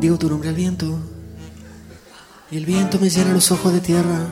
Digo tu nombre al viento. Y el viento me llena los ojos de tierra.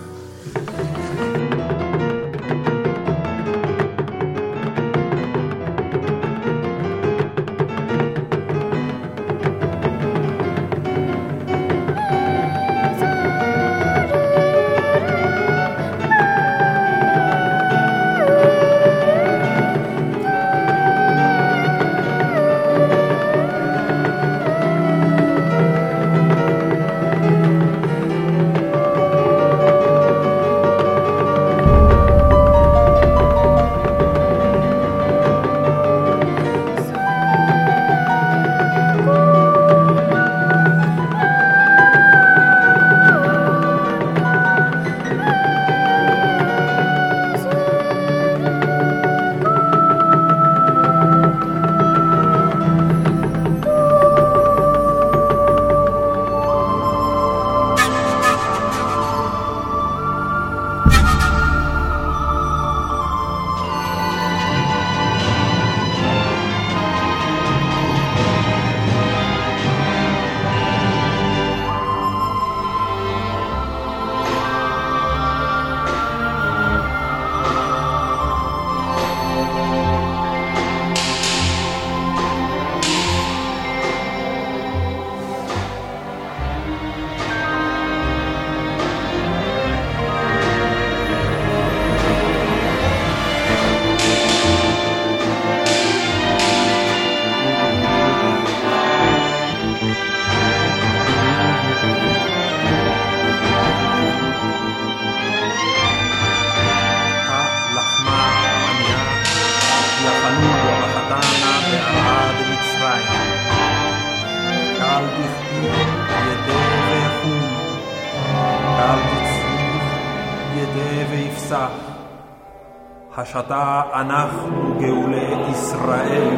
השתה אנחנו גאולי ישראל.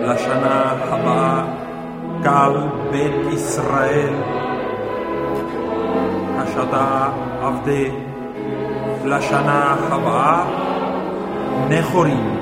לשנה הבאה קל בית ישראל. השתה עבדי לשנה הבאה נכורים.